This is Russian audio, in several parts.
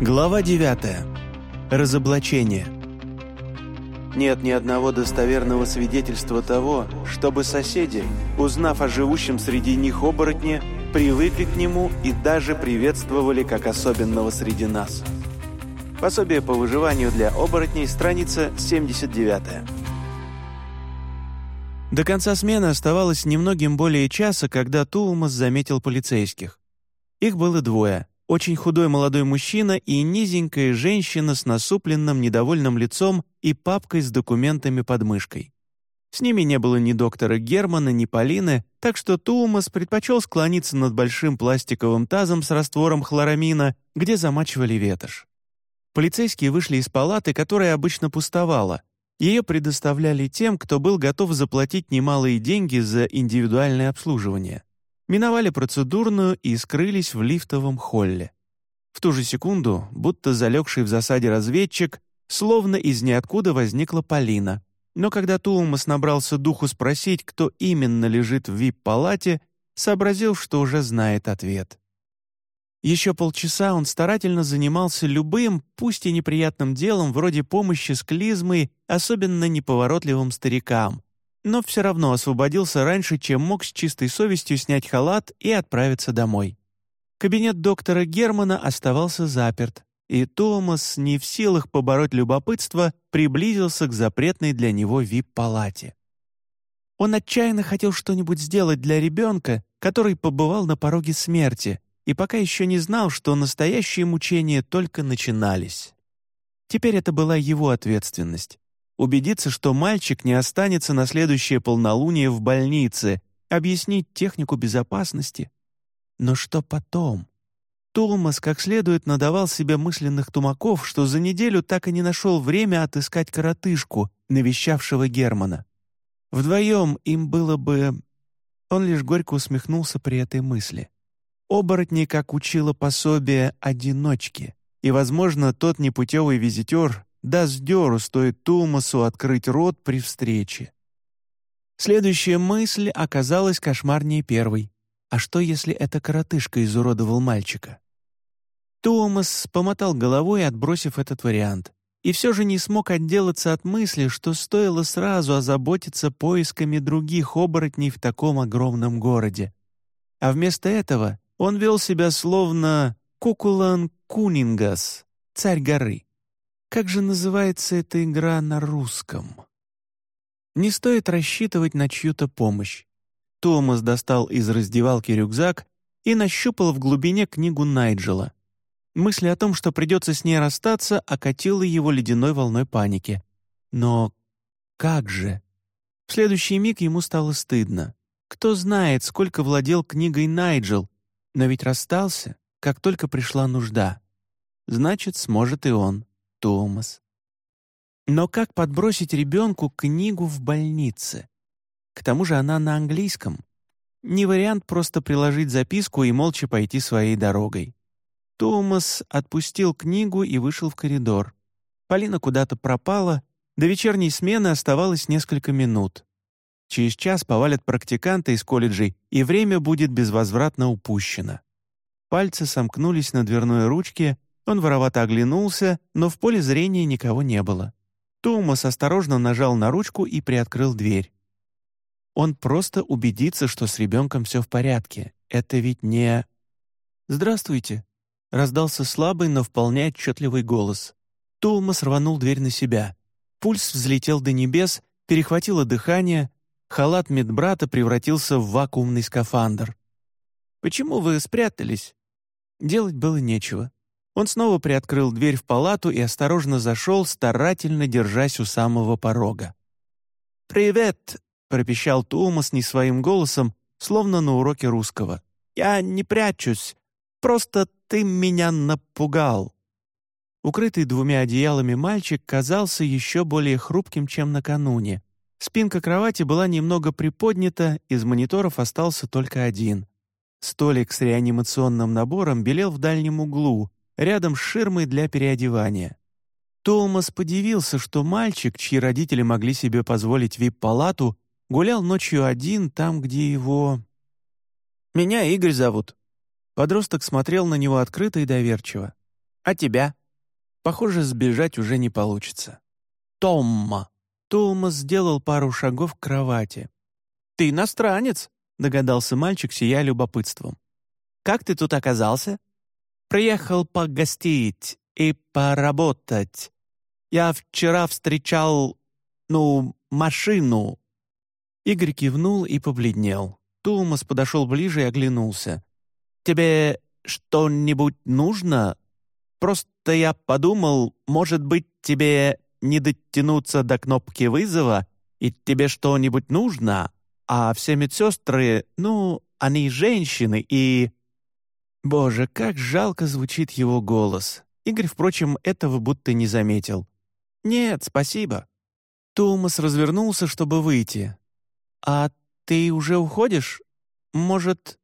Глава 9. Разоблачение. Нет ни одного достоверного свидетельства того, чтобы соседи, узнав о живущем среди них оборотне, привыкли к нему и даже приветствовали как особенного среди нас. Пособие по выживанию для оборотней, страница 79. До конца смены оставалось немногим более часа, когда Туумас заметил полицейских. Их было двое — очень худой молодой мужчина и низенькая женщина с насупленным недовольным лицом и папкой с документами под мышкой. С ними не было ни доктора Германа, ни Полины, так что Туумас предпочел склониться над большим пластиковым тазом с раствором хлорамина, где замачивали ветошь. Полицейские вышли из палаты, которая обычно пустовала. Ее предоставляли тем, кто был готов заплатить немалые деньги за индивидуальное обслуживание миновали процедурную и скрылись в лифтовом холле. В ту же секунду, будто залегший в засаде разведчик, словно из ниоткуда возникла Полина. Но когда Туумас набрался духу спросить, кто именно лежит в вип-палате, сообразил, что уже знает ответ. Еще полчаса он старательно занимался любым, пусть и неприятным делом, вроде помощи с клизмой, особенно неповоротливым старикам, но все равно освободился раньше, чем мог с чистой совестью снять халат и отправиться домой. Кабинет доктора Германа оставался заперт, и Томас, не в силах побороть любопытство, приблизился к запретной для него вип-палате. Он отчаянно хотел что-нибудь сделать для ребенка, который побывал на пороге смерти, и пока еще не знал, что настоящие мучения только начинались. Теперь это была его ответственность убедиться, что мальчик не останется на следующее полнолуние в больнице, объяснить технику безопасности. Но что потом? Томас как следует надавал себе мысленных тумаков, что за неделю так и не нашел время отыскать коротышку, навещавшего Германа. Вдвоем им было бы... Он лишь горько усмехнулся при этой мысли. Оборотни, как учило пособие, одиночки, и, возможно, тот непутевый визитер даст дёру, стоит Томасу открыть рот при встрече. Следующая мысль оказалась кошмарнее первой. А что, если эта коротышка изуродовал мальчика? Томас помотал головой, отбросив этот вариант, и все же не смог отделаться от мысли, что стоило сразу озаботиться поисками других оборотней в таком огромном городе. А вместо этого он вел себя словно Кукулан Кунингас, царь горы. Как же называется эта игра на русском? Не стоит рассчитывать на чью-то помощь. Томас достал из раздевалки рюкзак и нащупал в глубине книгу Найджела. Мысль о том, что придется с ней расстаться, окатила его ледяной волной паники. Но как же? В следующий миг ему стало стыдно. Кто знает, сколько владел книгой Найджел, но ведь расстался, как только пришла нужда. Значит, сможет и он. Томас. Но как подбросить ребенку книгу в больнице? К тому же она на английском. Не вариант просто приложить записку и молча пойти своей дорогой. Томас отпустил книгу и вышел в коридор. Полина куда-то пропала, до вечерней смены оставалось несколько минут. Через час повалят практиканты из колледжей, и время будет безвозвратно упущено. Пальцы сомкнулись на дверной ручке, он воровато оглянулся, но в поле зрения никого не было. Томас осторожно нажал на ручку и приоткрыл дверь. Он просто убедится, что с ребенком все в порядке. Это ведь не... «Здравствуйте», — раздался слабый, но вполне отчетливый голос. Томас рванул дверь на себя. Пульс взлетел до небес, перехватило дыхание, халат медбрата превратился в вакуумный скафандр. «Почему вы спрятались?» Делать было нечего. Он снова приоткрыл дверь в палату и осторожно зашел, старательно держась у самого порога. «Привет!» — пропищал Томас не своим голосом, словно на уроке русского. «Я не прячусь. Просто ты меня напугал». Укрытый двумя одеялами мальчик казался еще более хрупким, чем накануне. Спинка кровати была немного приподнята, из мониторов остался только один. Столик с реанимационным набором белел в дальнем углу, рядом с ширмой для переодевания. Томас подивился, что мальчик, чьи родители могли себе позволить вип-палату, гулял ночью один там, где его... «Меня Игорь зовут». Подросток смотрел на него открыто и доверчиво. «А тебя?» Похоже, сбежать уже не получится. «Томма!» Томас сделал пару шагов к кровати. «Ты иностранец!» — догадался мальчик, сияя любопытством. «Как ты тут оказался?» «Приехал погостить и поработать. Я вчера встречал, ну, машину». Игорь кивнул и побледнел. Томас подошел ближе и оглянулся. «Тебе что-нибудь нужно? Просто я подумал, может быть, тебе не дотянуться до кнопки вызова, и тебе что-нибудь нужно, а все медсестры, ну, они женщины, и...» Боже, как жалко звучит его голос. Игорь, впрочем, этого будто не заметил. «Нет, спасибо». Томас развернулся, чтобы выйти. «А ты уже уходишь? Может...»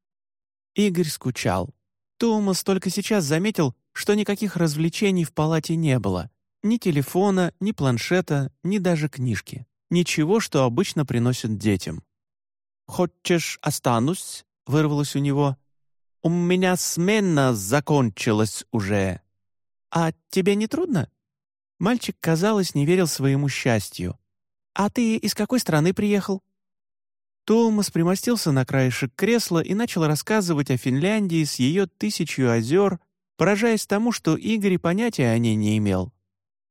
Игорь скучал. Томас только сейчас заметил, что никаких развлечений в палате не было. Ни телефона, ни планшета, ни даже книжки. Ничего, что обычно приносят детям. «Хочешь, останусь?» — вырвалось у него. «У меня смена закончилась уже». «А тебе не трудно?» Мальчик, казалось, не верил своему счастью. «А ты из какой страны приехал?» Томас примостился на краешек кресла и начал рассказывать о Финляндии с ее тысячью озер, поражаясь тому, что Игорь понятия о ней не имел.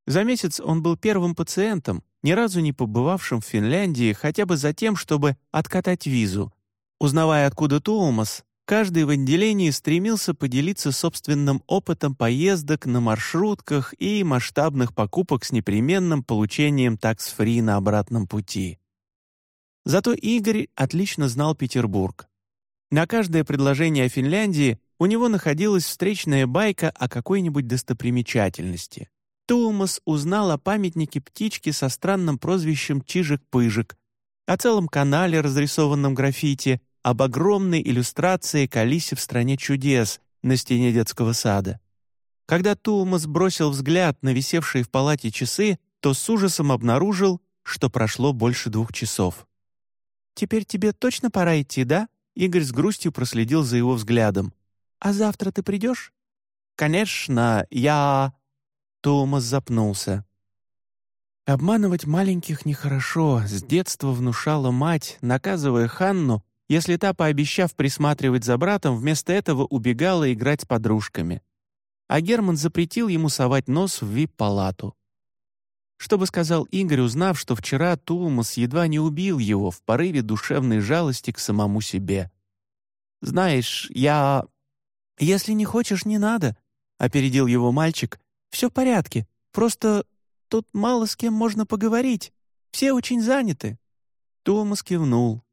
За месяц он был первым пациентом, ни разу не побывавшим в Финляндии хотя бы за тем, чтобы откатать визу. Узнавая, откуда Томас, каждый в отделении стремился поделиться собственным опытом поездок на маршрутках и масштабных покупок с непременным получением такс-фри на обратном пути. Зато Игорь отлично знал Петербург. На каждое предложение о Финляндии у него находилась встречная байка о какой-нибудь достопримечательности. Томас узнал о памятнике птички со странным прозвищем Чижик-Пыжик, о целом канале, разрисованном граффити, об огромной иллюстрации к Алисе в «Стране чудес» на стене детского сада. Когда Томас бросил взгляд на висевшие в палате часы, то с ужасом обнаружил, что прошло больше двух часов. «Теперь тебе точно пора идти, да?» Игорь с грустью проследил за его взглядом. «А завтра ты придешь?» «Конечно, я...» Томас запнулся. Обманывать маленьких нехорошо, с детства внушала мать, наказывая Ханну, если та, пообещав присматривать за братом, вместо этого убегала играть с подружками. А Герман запретил ему совать нос в вип-палату. Что бы сказал Игорь, узнав, что вчера Тулмас едва не убил его в порыве душевной жалости к самому себе? «Знаешь, я...» «Если не хочешь, не надо», — опередил его мальчик. «Все в порядке, просто тут мало с кем можно поговорить. Все очень заняты». Томас кивнул.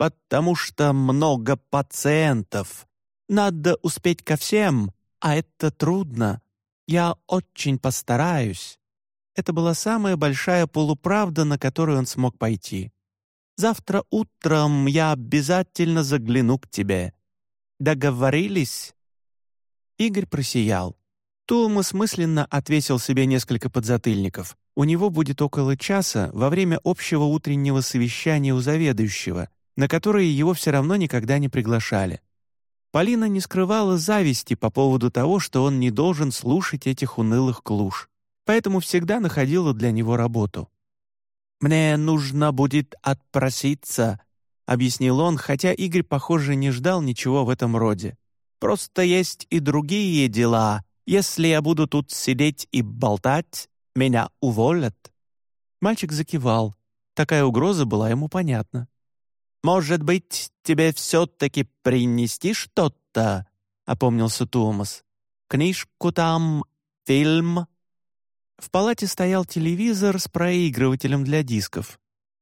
«Потому что много пациентов. Надо успеть ко всем, а это трудно. Я очень постараюсь». Это была самая большая полуправда, на которую он смог пойти. «Завтра утром я обязательно загляну к тебе. Договорились?» Игорь просиял. Томас мысленно отвесил себе несколько подзатыльников. У него будет около часа во время общего утреннего совещания у заведующего, на которое его все равно никогда не приглашали. Полина не скрывала зависти по поводу того, что он не должен слушать этих унылых клуш поэтому всегда находила для него работу. «Мне нужно будет отпроситься», — объяснил он, хотя Игорь, похоже, не ждал ничего в этом роде. «Просто есть и другие дела. Если я буду тут сидеть и болтать, меня уволят». Мальчик закивал. Такая угроза была ему понятна. «Может быть, тебе все-таки принести что-то?» — опомнился Томас. «Книжку там, фильм?» В палате стоял телевизор с проигрывателем для дисков.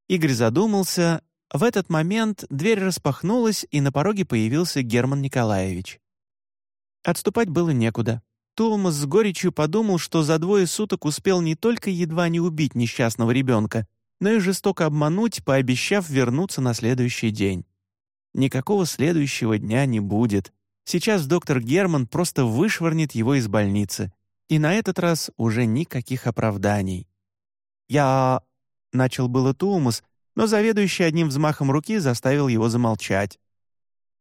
Игорь задумался. В этот момент дверь распахнулась, и на пороге появился Герман Николаевич. Отступать было некуда. Томас с горечью подумал, что за двое суток успел не только едва не убить несчастного ребенка, но и жестоко обмануть, пообещав вернуться на следующий день. Никакого следующего дня не будет. Сейчас доктор Герман просто вышвырнет его из больницы. И на этот раз уже никаких оправданий. «Я...» — начал было Тумус, но заведующий одним взмахом руки заставил его замолчать.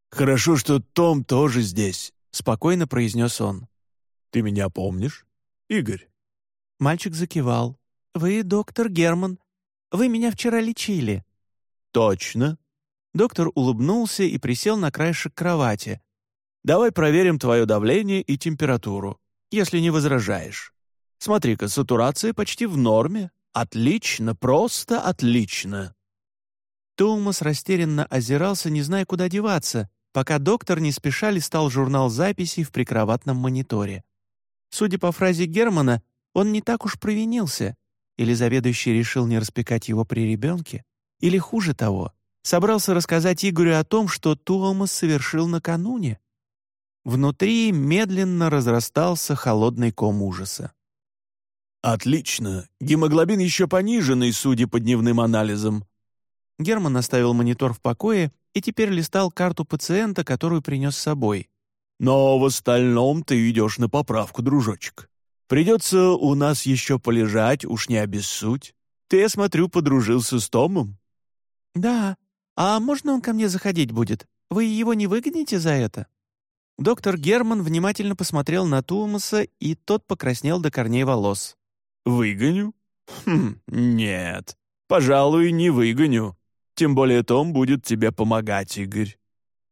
«Хорошо, что Том тоже здесь», — спокойно произнес он. Ты меня помнишь? Игорь?» Мальчик закивал. «Вы доктор Герман. Вы меня вчера лечили». «Точно». Доктор улыбнулся и присел на краешек кровати. «Давай проверим твое давление и температуру, если не возражаешь. Смотри-ка, сатурация почти в норме. Отлично, просто отлично». Томас растерянно озирался, не зная, куда деваться, пока доктор не спеша листал журнал записей в прикроватном мониторе. Судя по фразе Германа, он не так уж провинился. Или заведующий решил не распекать его при ребенке, или хуже того, собрался рассказать Игорю о том, что Томас совершил накануне. Внутри медленно разрастался холодный ком ужаса. «Отлично. Гемоглобин еще пониженный, судя по дневным анализам». Герман оставил монитор в покое и теперь листал карту пациента, которую принес с собой. «Но в остальном ты идешь на поправку, дружочек. Придется у нас еще полежать, уж не обессудь. Ты, я смотрю, подружился с Томом?» «Да. А можно он ко мне заходить будет? Вы его не выгоните за это?» Доктор Герман внимательно посмотрел на Тумаса, и тот покраснел до корней волос. «Выгоню? Хм, нет. Пожалуй, не выгоню. Тем более Том будет тебе помогать, Игорь».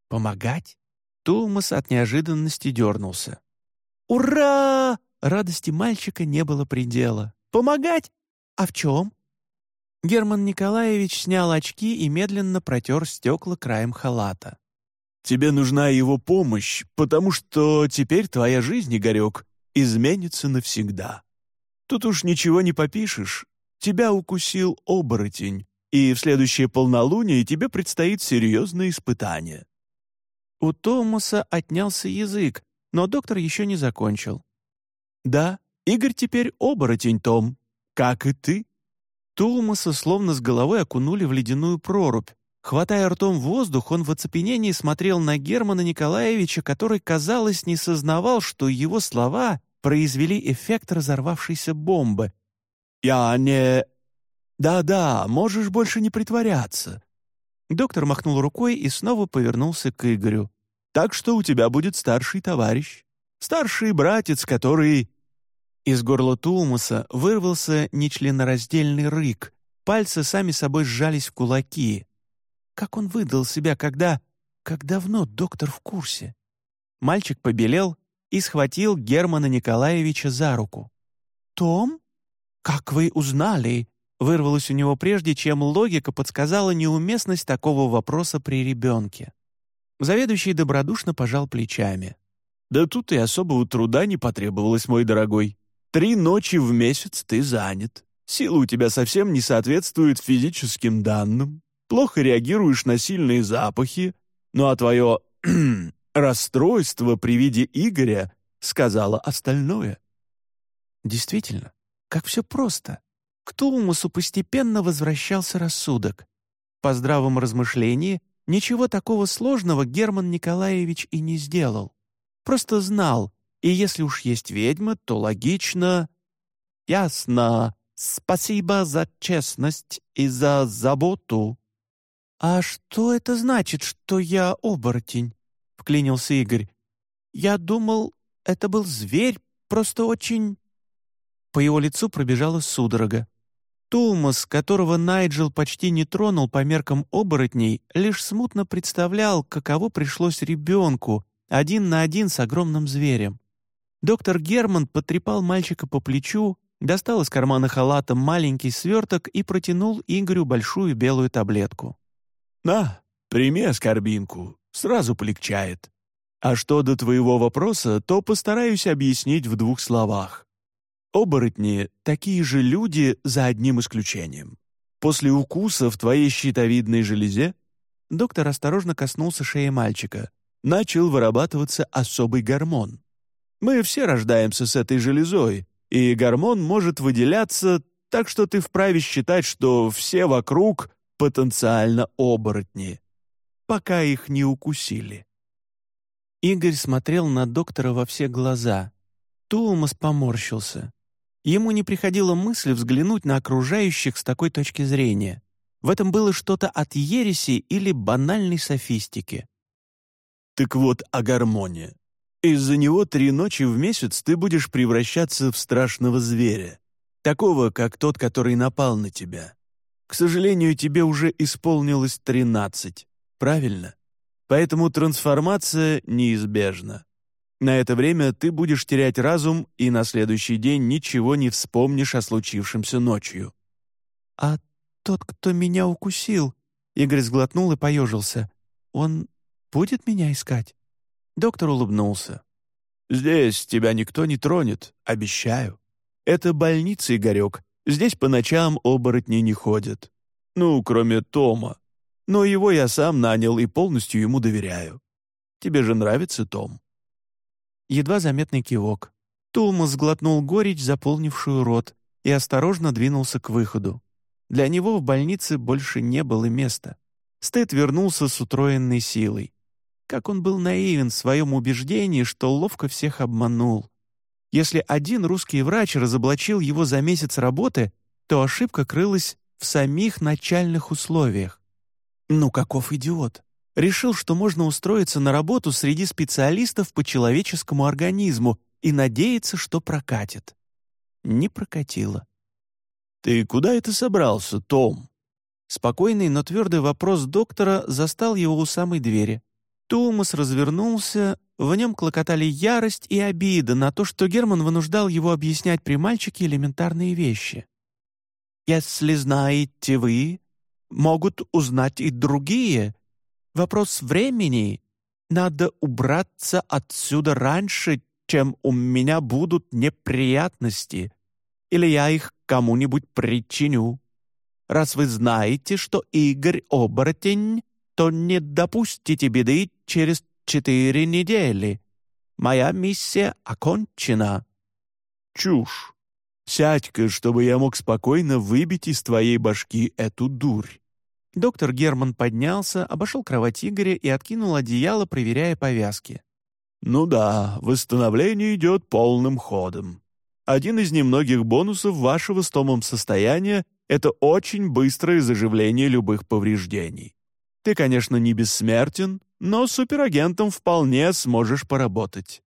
«Помогать?» Тумас от неожиданности дернулся. «Ура!» Радости мальчика не было предела. «Помогать? А в чем?» Герман Николаевич снял очки и медленно протер стекла краем халата. «Тебе нужна его помощь, потому что теперь твоя жизнь, Игорек, изменится навсегда. Тут уж ничего не попишешь. Тебя укусил оборотень, и в следующее полнолуние тебе предстоит серьезное испытание». У Томаса отнялся язык, но доктор еще не закончил. «Да, Игорь теперь оборотень, Том, как и ты». Томаса словно с головой окунули в ледяную прорубь. Хватая ртом воздух, он в оцепенении смотрел на Германа Николаевича, который, казалось, не сознавал, что его слова произвели эффект разорвавшейся бомбы. «Я не...» «Да-да, можешь больше не притворяться». Доктор махнул рукой и снова повернулся к Игорю. «Так что у тебя будет старший товарищ. Старший братец, который...» Из горла Тулмаса вырвался нечленораздельный рык. Пальцы сами собой сжались в кулаки. Как он выдал себя, когда... Как давно доктор в курсе? Мальчик побелел и схватил Германа Николаевича за руку. «Том? Как вы узнали?» вырвалось у него прежде, чем логика подсказала неуместность такого вопроса при ребенке. Заведующий добродушно пожал плечами. «Да тут и особого труда не потребовалось, мой дорогой. Три ночи в месяц ты занят. Сила у тебя совсем не соответствует физическим данным. Плохо реагируешь на сильные запахи. Ну а твое расстройство при виде Игоря сказала остальное». Действительно, как все просто. К Тулмусу постепенно возвращался рассудок. По здравом размышлении, ничего такого сложного Герман Николаевич и не сделал. Просто знал, и если уж есть ведьма, то логично... Ясно. Спасибо за честность и за заботу. «А что это значит, что я оборотень?» — вклинился Игорь. «Я думал, это был зверь, просто очень...» По его лицу пробежала судорога. Тулмас, которого Найджел почти не тронул по меркам оборотней, лишь смутно представлял, каково пришлось ребенку, один на один с огромным зверем. Доктор Герман потрепал мальчика по плечу, достал из кармана халата маленький сверток и протянул Игорю большую белую таблетку. «На, прими оскорбинку, сразу полегчает. А что до твоего вопроса, то постараюсь объяснить в двух словах. Оборотни — такие же люди за одним исключением. После укуса в твоей щитовидной железе доктор осторожно коснулся шеи мальчика. Начал вырабатываться особый гормон. Мы все рождаемся с этой железой, и гормон может выделяться, так что ты вправе считать, что все вокруг потенциально оборотни, пока их не укусили. Игорь смотрел на доктора во все глаза. Туумас поморщился. Ему не приходила мысль взглянуть на окружающих с такой точки зрения. В этом было что-то от ереси или банальной софистики. «Так вот о гормоне. Из-за него три ночи в месяц ты будешь превращаться в страшного зверя, такого, как тот, который напал на тебя. К сожалению, тебе уже исполнилось тринадцать, правильно? Поэтому трансформация неизбежна. На это время ты будешь терять разум и на следующий день ничего не вспомнишь о случившемся ночью». «А тот, кто меня укусил?» Игорь сглотнул и поежился. «Он будет меня искать?» Доктор улыбнулся. «Здесь тебя никто не тронет, обещаю. Это больница, Игорек. Здесь по ночам оборотни не ходят. Ну, кроме Тома. Но его я сам нанял и полностью ему доверяю. Тебе же нравится Том?» Едва заметный кивок. Тулма сглотнул горечь, заполнившую рот, и осторожно двинулся к выходу. Для него в больнице больше не было места. Стэд вернулся с утроенной силой. Как он был наивен в своем убеждении, что ловко всех обманул. Если один русский врач разоблачил его за месяц работы, то ошибка крылась в самих начальных условиях. Ну, каков идиот! Решил, что можно устроиться на работу среди специалистов по человеческому организму и надеяться, что прокатит. Не прокатило. «Ты куда это собрался, Том?» Спокойный, но твердый вопрос доктора застал его у самой двери. Томас развернулся, в нем клокотали ярость и обида на то, что Герман вынуждал его объяснять при мальчике элементарные вещи. «Если знаете вы, могут узнать и другие. Вопрос времени. Надо убраться отсюда раньше, чем у меня будут неприятности, или я их кому-нибудь причиню. Раз вы знаете, что Игорь — оборотень, то не допустите беды через четыре недели. Моя миссия окончена». «Чушь. Сядь-ка, чтобы я мог спокойно выбить из твоей башки эту дурь». Доктор Герман поднялся, обошел кровать Игоря и откинул одеяло, проверяя повязки. «Ну да, восстановление идет полным ходом. Один из немногих бонусов вашего с Томом состояния — это очень быстрое заживление любых повреждений. Ты, конечно, не бессмертен, но суперагентом вполне сможешь поработать.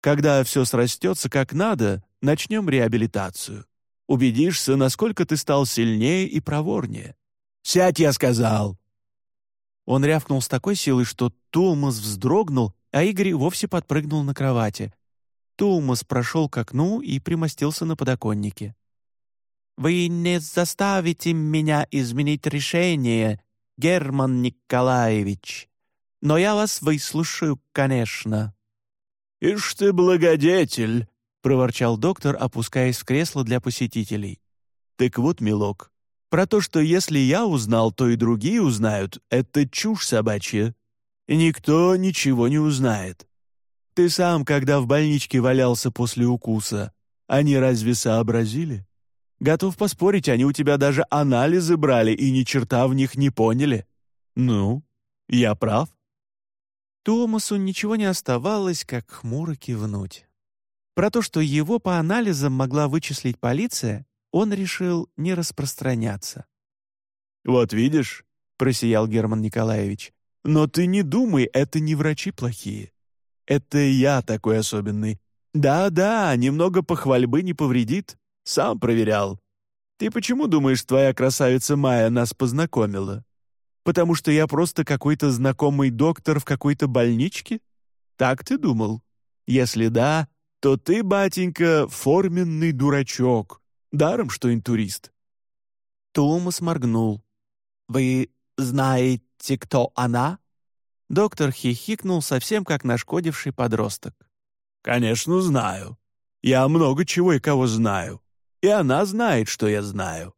Когда все срастется как надо, начнем реабилитацию. Убедишься, насколько ты стал сильнее и проворнее. «Сядь, я сказал!» Он рявкнул с такой силой, что Тулмас вздрогнул, а Игорь вовсе подпрыгнул на кровати. Тулмас прошел к окну и примостился на подоконнике. «Вы не заставите меня изменить решение, Герман Николаевич. Но я вас выслушаю, конечно». «Ишь ты, благодетель!» — проворчал доктор, опускаясь в кресло для посетителей. «Так вот, милок, про то, что если я узнал, то и другие узнают, это чушь собачья. Никто ничего не узнает. Ты сам, когда в больничке валялся после укуса, они разве сообразили?» Готов поспорить, они у тебя даже анализы брали и ни черта в них не поняли. Ну, я прав?» Томасу ничего не оставалось, как хмуро кивнуть. Про то, что его по анализам могла вычислить полиция, он решил не распространяться. «Вот видишь», — просиял Герман Николаевич, «но ты не думай, это не врачи плохие. Это я такой особенный. Да-да, немного похвальбы не повредит. Сам проверял. Ты почему думаешь, твоя красавица Майя нас познакомила? Потому что я просто какой-то знакомый доктор в какой-то больничке? Так ты думал? Если да, то ты, батенька, форменный дурачок. Даром, что интурист». Томас моргнул. «Вы знаете, кто она?» Доктор хихикнул совсем как нашкодивший подросток. «Конечно, знаю. Я много чего и кого знаю. И она знает, что я знаю.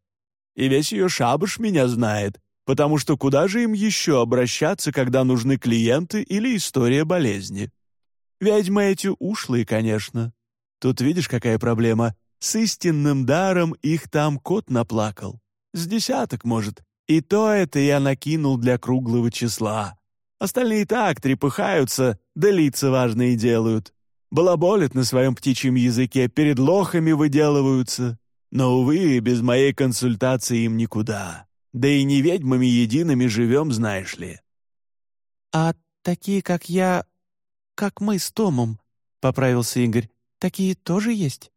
И весь ее шабаш меня знает, потому что куда же им еще обращаться, когда нужны клиенты или история болезни? Ведьмы эти ушлые, конечно. Тут видишь, какая проблема. С истинным даром их там кот наплакал. С десяток, может. И то это я накинул для круглого числа. Остальные так трепыхаются, да лица важные делают балаболят на своем птичьем языке, перед лохами выделываются. Но, увы, без моей консультации им никуда. Да и не ведьмами едиными живем, знаешь ли». «А такие, как я, как мы с Томом, поправился Игорь. «Такие тоже есть?»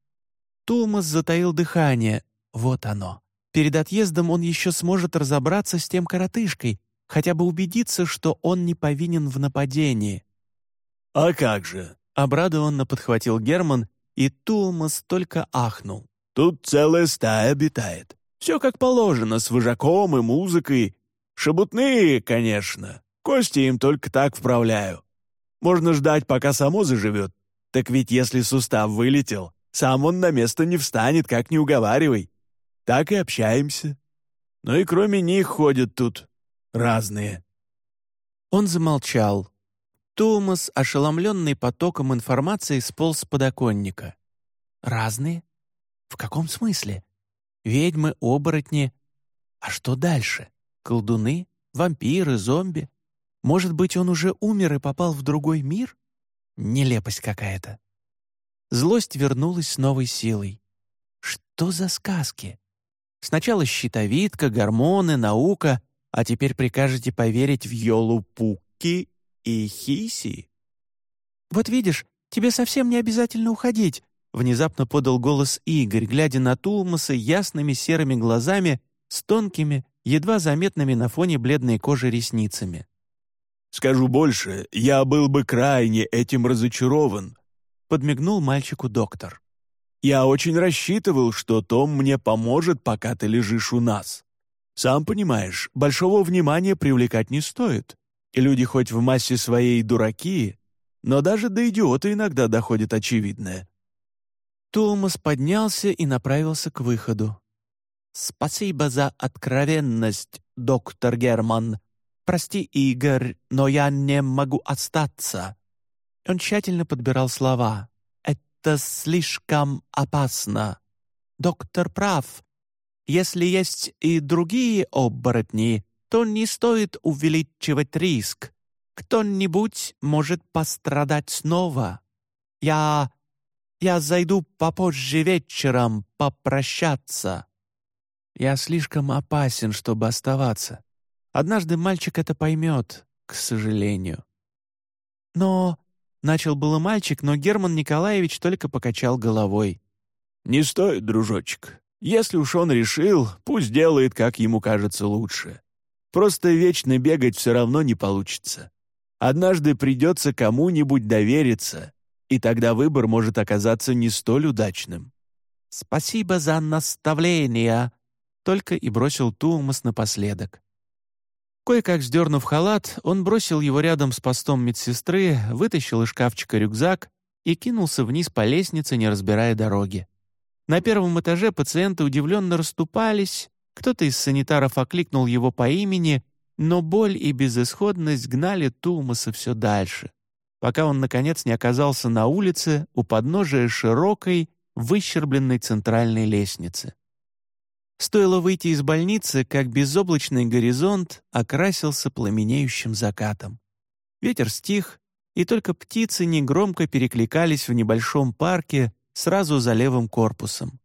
Томас затаил дыхание. Вот оно. Перед отъездом он еще сможет разобраться с тем коротышкой, хотя бы убедиться, что он не повинен в нападении. «А как же?» — обрадованно подхватил Герман, и Томас только ахнул. «Тут целая стая обитает. Все как положено, с выжаком и музыкой. Шебутные, конечно. Кости им только так вправляю. Можно ждать, пока само заживет. Так ведь если сустав вылетел, сам он на место не встанет, как не уговаривай. Так и общаемся. Ну и кроме них ходят тут разные». Он замолчал. Томас, ошеломленный потоком информации, сполз с подоконника. «Разные? В каком смысле? Ведьмы, оборотни. А что дальше? Колдуны? Вампиры? Зомби? Может быть, он уже умер и попал в другой мир? Нелепость какая-то. Злость вернулась с новой силой. Что за сказки? Сначала щитовидка, гормоны, наука, а теперь прикажете поверить в Йолу Пукки и Хиси? «Вот видишь, тебе совсем не обязательно уходить», внезапно подал голос Игорь, глядя на Тулмаса ясными серыми глазами с тонкими, едва заметными на фоне бледной кожи ресницами. «Скажу больше, я был бы крайне этим разочарован», подмигнул мальчику доктор. «Я очень рассчитывал, что Том мне поможет, пока ты лежишь у нас. Сам понимаешь, большого внимания привлекать не стоит. И люди хоть в массе своей дураки, но даже до идиота иногда доходит очевидное». Томас поднялся и направился к выходу. «Спасибо за откровенность, доктор Герман. Прости, Игорь, но я не могу остаться». Он тщательно подбирал слова. «Это слишком опасно. Доктор прав. Если есть и другие оборотни, то не стоит увеличивать риск. Кто-нибудь может пострадать снова. Я... я зайду попозже вечером попрощаться». «Я слишком опасен, чтобы оставаться. Однажды мальчик это поймет, к сожалению». «Но...» — начал было мальчик, но Герман Николаевич только покачал головой. «Не стоит, дружочек. Если уж он решил, пусть делает, как ему кажется лучше. Просто вечно бегать все равно не получится. Однажды придется кому-нибудь довериться, и тогда выбор может оказаться не столь удачным. «Спасибо за наставление», — только и бросил Туумас напоследок. Кое-как сдернув халат, он бросил его рядом с постом медсестры, вытащил из шкафчика рюкзак и кинулся вниз по лестнице, не разбирая дороги. На первом этаже пациенты удивленно расступались, кто-то из санитаров окликнул его по имени, но боль и безысходность гнали Тулмаса все дальше, пока он, наконец, не оказался на улице у подножия широкой, выщербленной центральной лестницы. Стоило выйти из больницы, как безоблачный горизонт окрасился пламенеющим закатом. Ветер стих, и только птицы негромко перекликались в небольшом парке сразу за левым корпусом.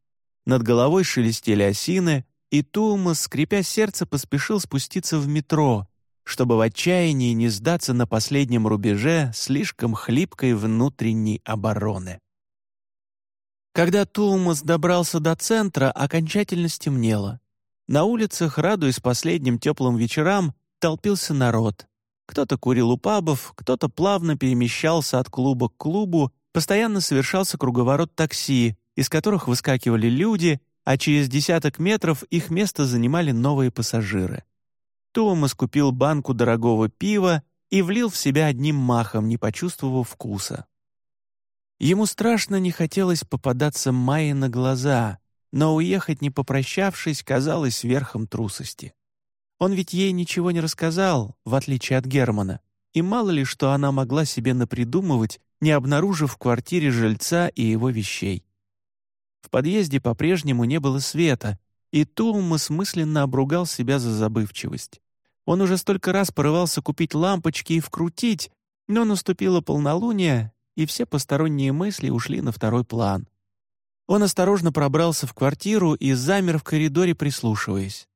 Над головой шелестели осины, и Тулмас, скрипя сердце, поспешил спуститься в метро, чтобы в отчаянии не сдаться на последнем рубеже слишком хлипкой внутренней обороны. Когда Тулмас добрался до центра, окончательно стемнело. На улицах, радуясь последним теплым вечерам, толпился народ. Кто-то курил у пабов, кто-то плавно перемещался от клуба к клубу, постоянно совершался круговорот такси, из которых выскакивали люди, а через десяток метров их место занимали новые пассажиры. Томас купил банку дорогого пива и влил в себя одним махом, не почувствовав вкуса. Ему страшно не хотелось попадаться Майе на глаза, но уехать не попрощавшись казалось верхом трусости. Он ведь ей ничего не рассказал, в отличие от Германа, и мало ли что она могла себе напридумывать, не обнаружив в квартире жильца и его вещей. В подъезде по-прежнему не было света, и Туум мысленно обругал себя за забывчивость. Он уже столько раз порывался купить лампочки и вкрутить, но наступило полнолуние, и все посторонние мысли ушли на второй план. Он осторожно пробрался в квартиру и замер в коридоре, прислушиваясь.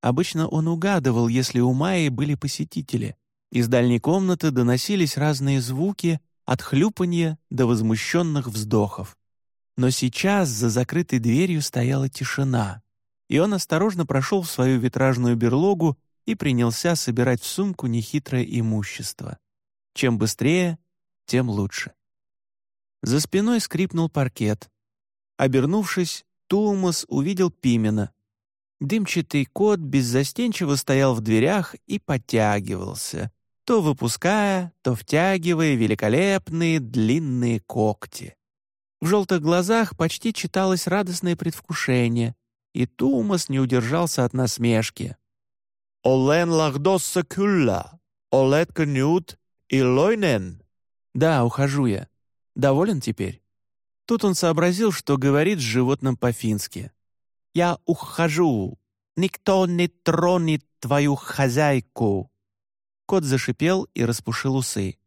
Обычно он угадывал, если у Майи были посетители. Из дальней комнаты доносились разные звуки, от хлюпанья до возмущенных вздохов. Но сейчас за закрытой дверью стояла тишина, и он осторожно прошел в свою витражную берлогу и принялся собирать в сумку нехитрое имущество. Чем быстрее, тем лучше. За спиной скрипнул паркет. Обернувшись, Тулмас увидел Пимена. Дымчатый кот беззастенчиво стоял в дверях и подтягивался, то выпуская, то втягивая великолепные длинные когти. В желтых глазах почти читалось радостное предвкушение, и Тумас не удержался от насмешки. «Олен лахдосса кюлла, олет кнют и лойнен». «Да, ухожу я. Доволен теперь?» Тут он сообразил, что говорит с животным по-фински. «Я ухожу. Никто не тронет твою хозяйку». Кот зашипел и распушил усы.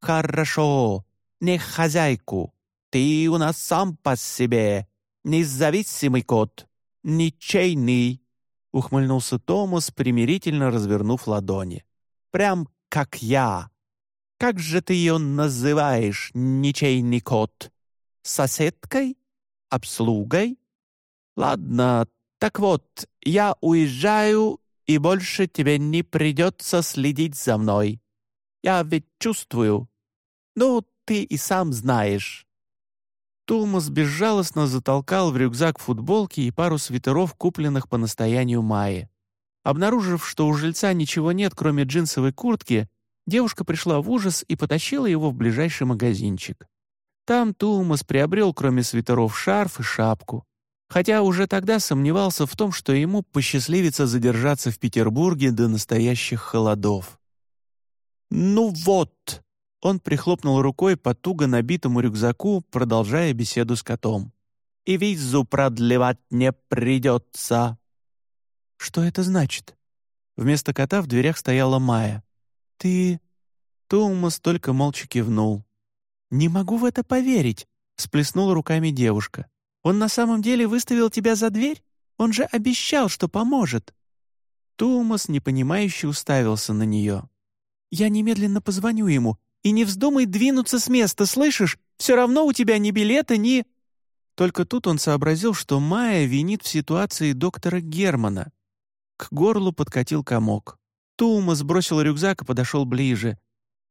«Хорошо, не хозяйку. Ты у нас сам по себе. Независимый кот. Ничейный». Ухмыльнулся Томас, примирительно развернув ладони. «Прям как я. Как же ты ее называешь, ничейный кот? Соседкой? Обслугой? Ладно, так вот, я уезжаю, и больше тебе не придется следить за мной. Я ведь чувствую. Ну, ты и сам знаешь». Тулмас безжалостно затолкал в рюкзак футболки и пару свитеров, купленных по настоянию Майи. Обнаружив, что у жильца ничего нет, кроме джинсовой куртки, Девушка пришла в ужас и потащила его в ближайший магазинчик. Там Тулмас приобрел, кроме свитеров, шарф и шапку. Хотя уже тогда сомневался в том, что ему посчастливится задержаться в Петербурге до настоящих холодов. «Ну вот!» Он прихлопнул рукой по туго набитому рюкзаку, продолжая беседу с котом. «И визу продлевать не придется!» «Что это значит?» Вместо кота в дверях стояла Майя. «Ты...» Томас только молча кивнул. «Не могу в это поверить», — сплеснула руками девушка. «Он на самом деле выставил тебя за дверь? Он же обещал, что поможет». Томас непонимающе уставился на нее. «Я немедленно позвоню ему. И не вздумай двинуться с места, слышишь? Все равно у тебя ни билета, ни...» Только тут он сообразил, что Майя винит в ситуации доктора Германа. К горлу подкатил комок. Тума сбросил рюкзак и подошел ближе.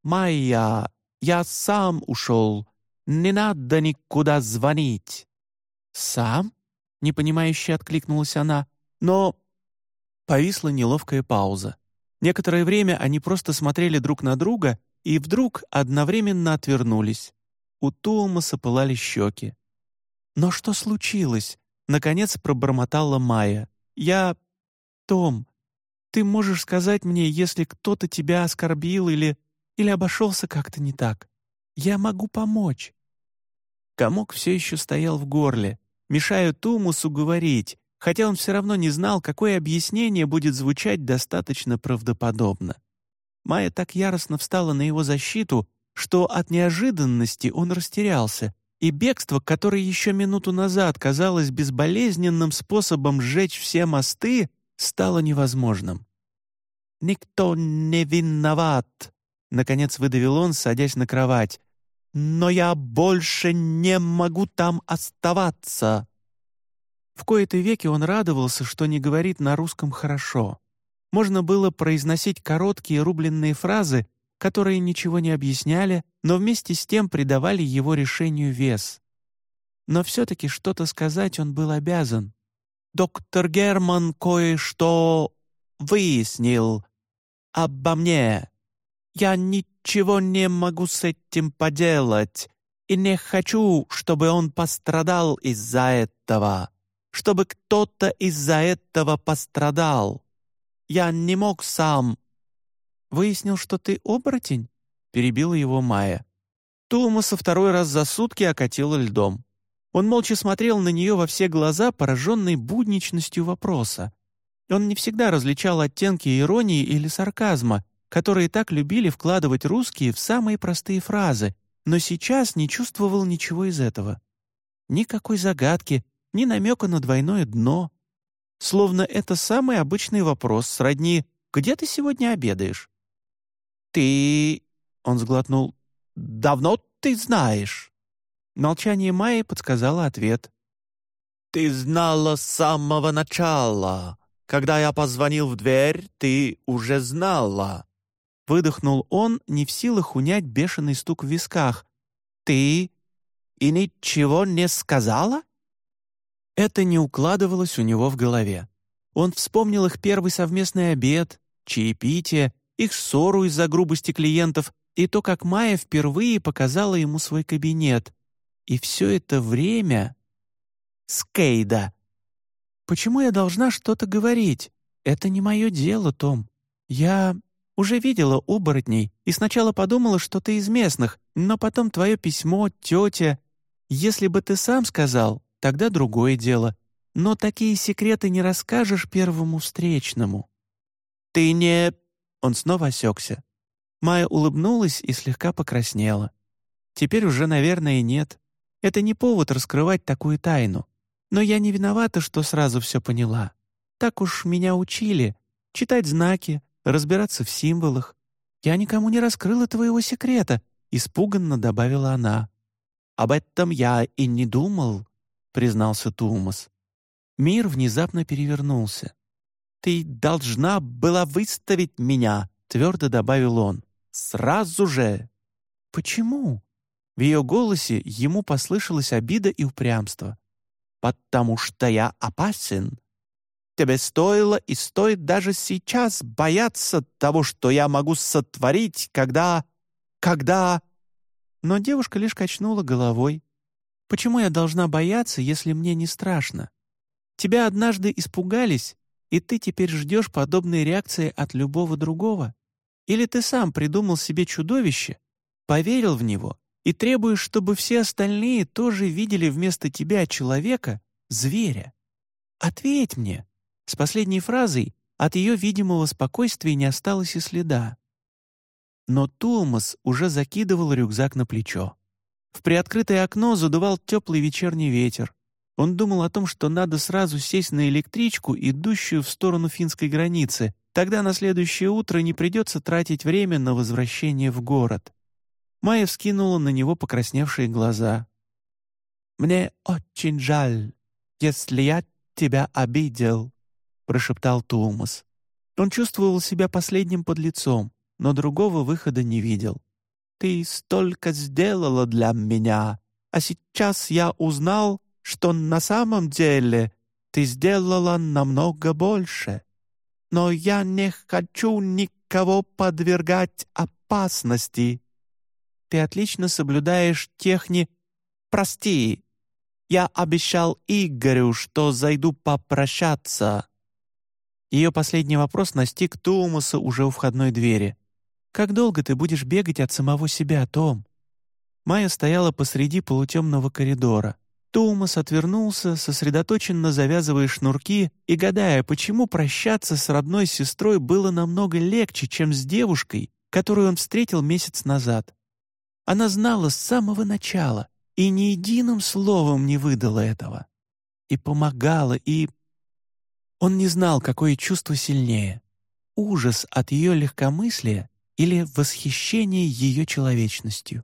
«Майя, я сам ушел. Не надо никуда звонить». «Сам?» — непонимающе откликнулась она. «Но...» Повисла неловкая пауза. Некоторое время они просто смотрели друг на друга и вдруг одновременно отвернулись. У Томаса пылали щеки. «Но что случилось?» — наконец пробормотала Майя. «Я... Том, ты можешь сказать мне, если кто-то тебя оскорбил или... или обошелся как-то не так. Я могу помочь». Комок все еще стоял в горле, мешая Тумусу говорить, хотя он все равно не знал, какое объяснение будет звучать достаточно правдоподобно. Майя так яростно встала на его защиту, что от неожиданности он растерялся, и бегство, которое еще минуту назад казалось безболезненным способом сжечь все мосты, стало невозможным. «Никто не виноват», — наконец выдавил он, садясь на кровать. «Но я больше не могу там оставаться». В кои-то веки он радовался, что не говорит на русском хорошо. Можно было произносить короткие рубленные фразы, которые ничего не объясняли, но вместе с тем придавали его решению вес. Но все-таки что-то сказать он был обязан. «Доктор Герман кое-что выяснил обо мне. Я ничего не могу с этим поделать и не хочу, чтобы он пострадал из-за этого, чтобы кто-то из-за этого пострадал. Я не мог сам». «Выяснил, что ты оборотень?» — перебила его Майя. Томаса второй раз за сутки окатила льдом. Он молча смотрел на нее во все глаза, пораженный будничностью вопроса. Он не всегда различал оттенки иронии или сарказма, которые так любили вкладывать русские в самые простые фразы, но сейчас не чувствовал ничего из этого. Никакой загадки, ни намека на двойное дно. Словно это самый обычный вопрос, сродни «Где ты сегодня обедаешь?» «Ты...» — он сглотнул. «Давно ты знаешь?» Молчание Майи подсказало ответ. «Ты знала с самого начала. Когда я позвонил в дверь, ты уже знала». Выдохнул он, не в силах унять бешеный стук в висках. «Ты и ничего не сказала?» Это не укладывалось у него в голове. Он вспомнил их первый совместный обед, чаепитие, их ссору из-за грубости клиентов и то, как Майя впервые показала ему свой кабинет. И все это время... Скейда. «Почему я должна что-то говорить? Это не мое дело, Том. Я уже видела оборотней и сначала подумала, что ты из местных, но потом твое письмо, тетя. Если бы ты сам сказал, тогда другое дело. Но такие секреты не расскажешь первому встречному». «Ты не...» Он снова осекся. Майя улыбнулась и слегка покраснела. «Теперь уже, наверное, нет. Это не повод раскрывать такую тайну. Но я не виновата, что сразу все поняла. Так уж меня учили. Читать знаки, разбираться в символах. Я никому не раскрыла твоего секрета», — испуганно добавила она. «Об этом я и не думал», — признался Тумас. Мир внезапно перевернулся. «Ты должна была выставить меня», — твердо добавил он. «Сразу же!» «Почему?» В ее голосе ему послышалась обида и упрямство. «Потому что я опасен. Тебе стоило и стоит даже сейчас бояться того, что я могу сотворить, когда... когда...» Но девушка лишь качнула головой. «Почему я должна бояться, если мне не страшно? Тебя однажды испугались, и ты теперь ждешь подобной реакции от любого другого? Или ты сам придумал себе чудовище, поверил в него и требуешь, чтобы все остальные тоже видели вместо тебя человека, зверя? Ответь мне!» С последней фразой от ее видимого спокойствия не осталось и следа. Но Туумас уже закидывал рюкзак на плечо. В приоткрытое окно задувал теплый вечерний ветер. Он думал о том, что надо сразу сесть на электричку, идущую в сторону финской границы. Тогда на следующее утро не придется тратить время на возвращение в город. Майя вскинула на него покрасневшие глаза. «Мне очень жаль, если я тебя обидел», — прошептал Тулмас. Он чувствовал себя последним подлецом, но другого выхода не видел. «Ты столько сделала для меня, а сейчас я узнал, что на самом деле ты сделала намного больше. Но я не хочу никого подвергать опасности. Ты отлично соблюдаешь техни... Прости, я обещал Игорю, что зайду попрощаться». Ее последний вопрос настиг Туумаса уже у входной двери. «Как долго ты будешь бегать от самого себя, Том?» Майя стояла посреди полутемного коридора. Томас отвернулся, сосредоточенно завязывая шнурки и гадая, почему прощаться с родной сестрой было намного легче, чем с девушкой, которую он встретил месяц назад. Она знала с самого начала и ни единым словом не выдала этого. И помогала, и... Он не знал, какое чувство сильнее — ужас от ее легкомыслия или восхищение ее человечностью.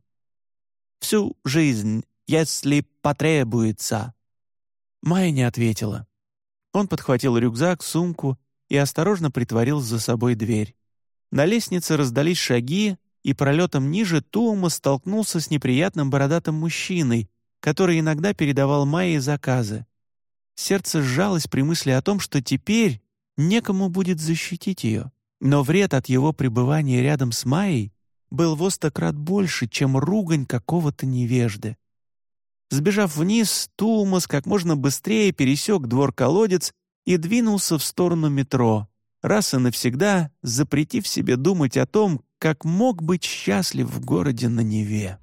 Всю жизнь если потребуется». Майя не ответила. Он подхватил рюкзак, сумку и осторожно притворил за собой дверь. На лестнице раздались шаги, и пролетом ниже Туома столкнулся с неприятным бородатым мужчиной, который иногда передавал Майе заказы. Сердце сжалось при мысли о том, что теперь некому будет защитить ее, но вред от его пребывания рядом с Майей был в крат больше, чем ругань какого-то невежды. Сбежав вниз, Тулмас как можно быстрее пересек двор-колодец и двинулся в сторону метро, раз и навсегда запретив себе думать о том, как мог быть счастлив в городе на Неве.